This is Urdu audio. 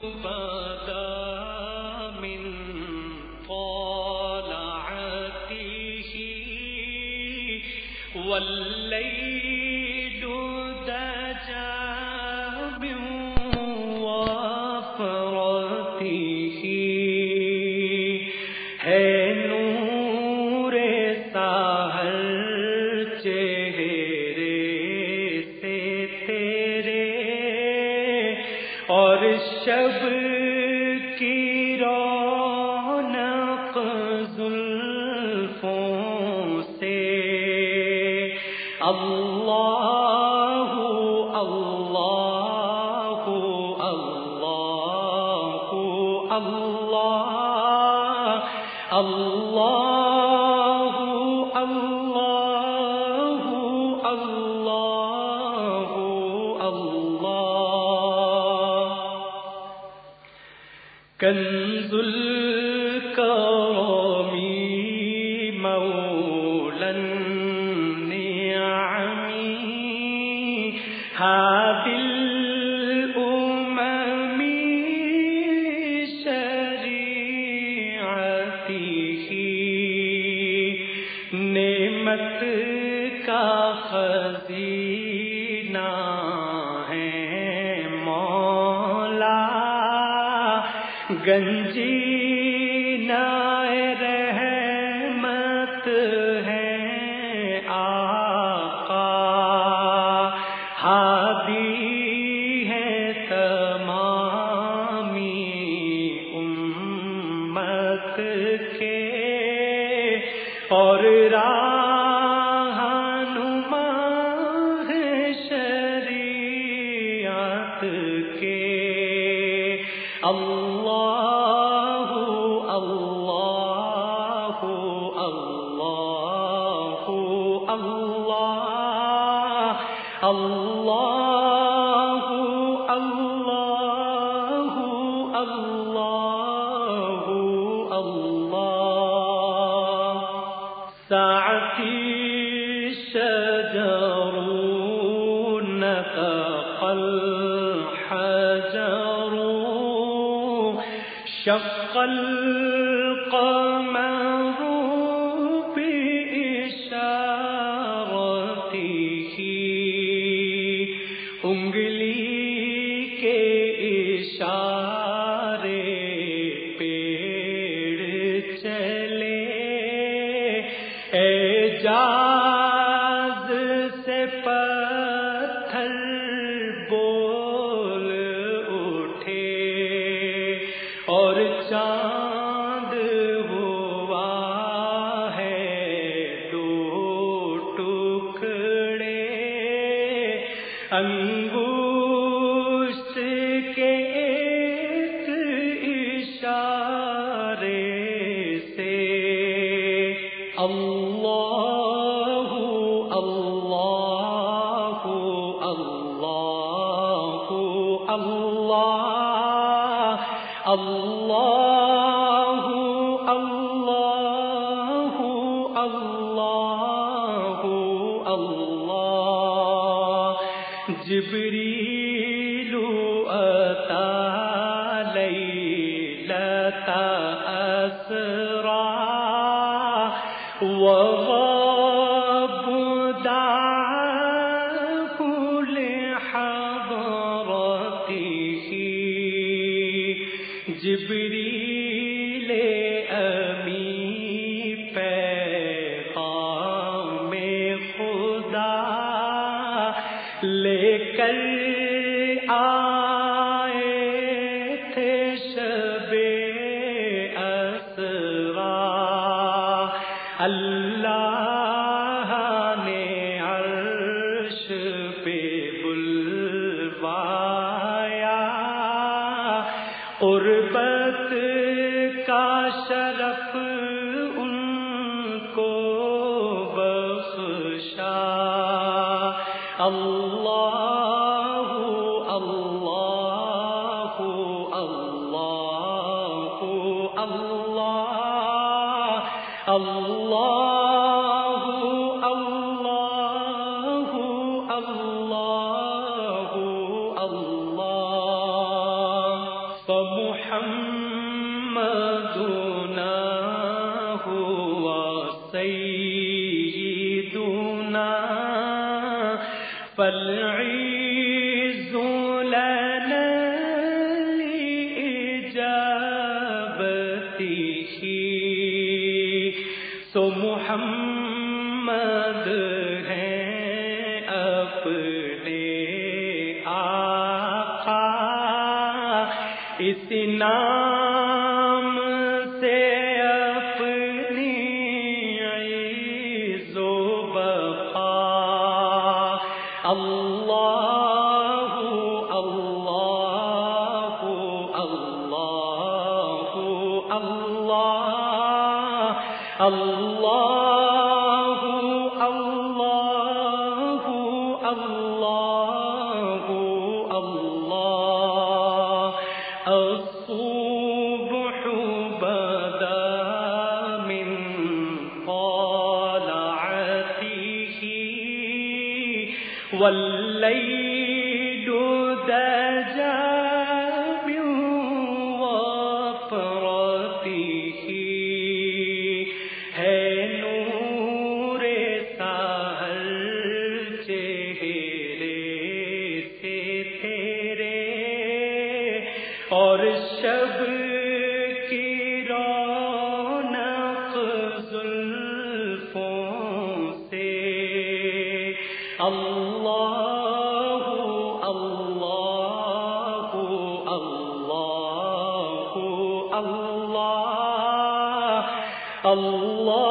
پاتا اور شب کی رونق زلفوں سے اللہ اللہ اللہ اللہ اللہ کنز الکرامی مولا النعمی هذه نعمت کا خزیر کے اور راہ ہے شریعت کے اللہ اللہ اللہ اللہ اللہ اللہ اللہ الحجر شق القمر بإشارته. انگلی کے اشارے پیڑ چلے۔ اعجاز سے پر انگوش کے ایک اشارے سے اللہ اللہ اللہ اللہ اللہ اللہ اللہ جبری عطا لیلتا اسرا وغبدا لحضرته اللہ نے عرش پہ بلوایا۔ قربت کا شرف ان کو بخشا۔ اللہ اللہ اللہ اللہ اللہ فمحمدنا هو سيدنا فالعز لنا لإجابته. سو محمد اس نام سے اپنی عز و بقا اللہ اللہ اللہ اللہ اللہ والليل دجا من وفرته. ہے نور چہرے سے تیرے اور شب اللہ